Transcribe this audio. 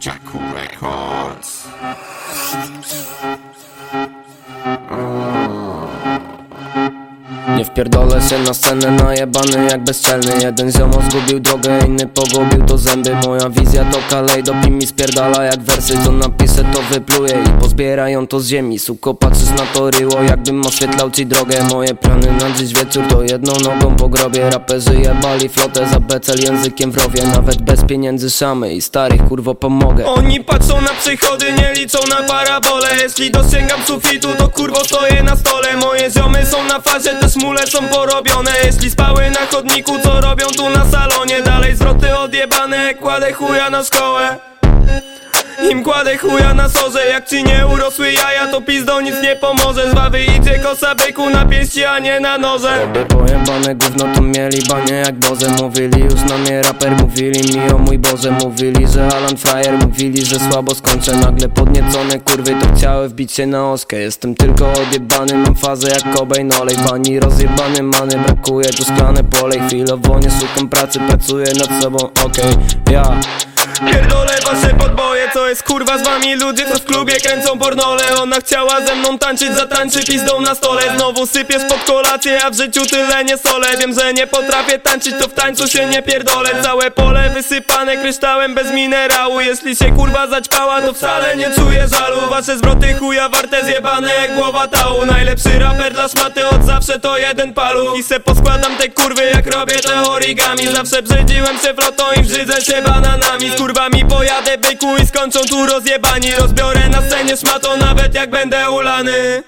Jackal Records. Nie wpierdolę się na scenę najebany jak bezczelny. Jeden ziomo zgubił drogę, inny pogubił to zęby. Moja wizja to kalejdob i mi spierdala jak wersy. Co napiszę to wypluję i pozbierają to z ziemi. Suko patrzysz na to ryło jakbym oświetlał ci drogę. Moje plany na dziś wieczór to jedną nogą po grobie. Raperzy jebali flotę za becel językiem w rowie. Nawet bez pieniędzy szamy i starych kurwo pomogę. Oni patrzą na przychody, nie liczą na parabole. Jeśli dosięgam sufitu, to kurwo stoję na stole. Moje ziomy są na fazie, te smule są porobione Jeśli spały na chodniku, co robią tu na salonie. Dalej zwroty odjebane, kładę chuja na szkołę im kładę chuja na sorze Jak ci nie urosły jaja to pizdo nic nie pomoże. Z wawy idzie kosa byku na pięści a nie na noże. By pojebane gówno to mieli banie jak Boże. Mówili już na mnie raper, mówili mi o mój Boże. Mówili, że Alan Fryer, mówili, że słabo skończę. Nagle podniecone kurwy to chciały wbić się na oskę. Jestem tylko odjebany, mam fazę jak Cobain Olej pani rozjebany many, brakuje tu szklane polej. Chwilowo nie szukam pracy, pracuję nad sobą, okej, ja Pierdolę wasze podboje, co jest kurwa z wami ludzie, co w klubie kręcą pornole. Ona chciała ze mną tańczyć, zatańczy pizdą na stole. Znowu sypiesz pod kolację, a w życiu tyle nie solę. Wiem, że nie potrafię tańczyć, to w tańcu się nie pierdolę. Całe pole wysypane kryształem bez minerału. Jeśli się kurwa zaćpała, to wcale nie czuję żalu. Wasze zwroty chuja warte zjebane jak głowa tału. Najlepszy raper dla szmaty od zawsze to jeden palu. I se poskładam te kurwy jak robię te origami. Zawsze brzydziłem się flotą i brzydzę się bananami. Z kurwami pojadę byku i skończą tu rozjebani. Rozbiorę na scenie szmatą nawet jak będę ulany